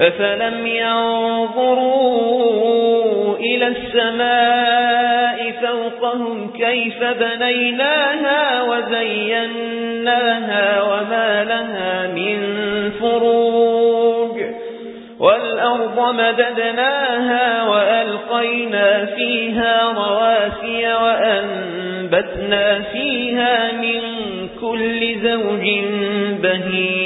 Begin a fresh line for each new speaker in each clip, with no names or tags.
أفلم ينظروا إلى السماء فوقهم كيف بنيناها وزيناها وما لها من فروج والأرض مددناها وألقينا فيها رواسي وأنبتنا فيها من كل زوج بهيج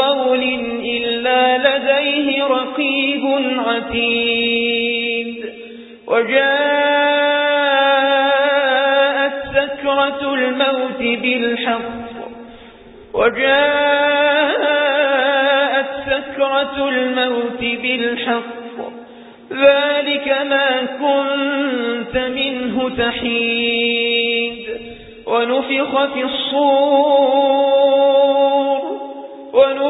قول إلا لديه رقيب عتيد. وجاءت سكرة الموت بالحق. وجاءت سكرة الموت بالحق. ذلك ما كنت منه تحيد. ونفخ في الصور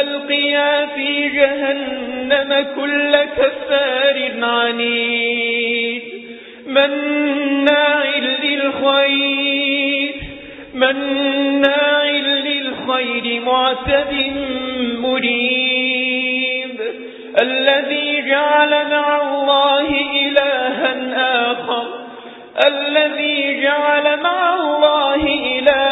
ألقيا في جهنم كل كفار عنيد. مناع للخير مناع للخير معتد مريب. الذي جعل مع الله إلها آخر الذي جعل مع الله إلها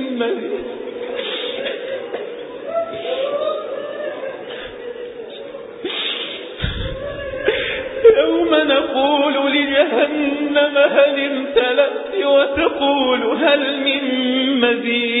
مزيد يوم نقول لجهنم هل وتقول هل من مزيد؟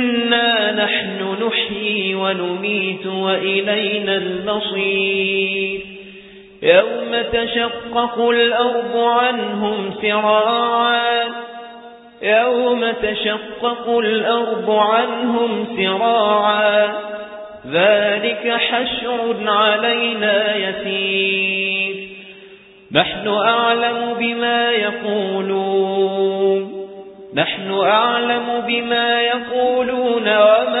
نحيي ونميت وإلينا المصير. يوم تشقق الأرض عنهم سراعا. يوم تشقق الأرض عنهم سراعا. ذلك حشر علينا يسير. نحن أعلم بما يقولون. نحن أعلم بما يقولون وما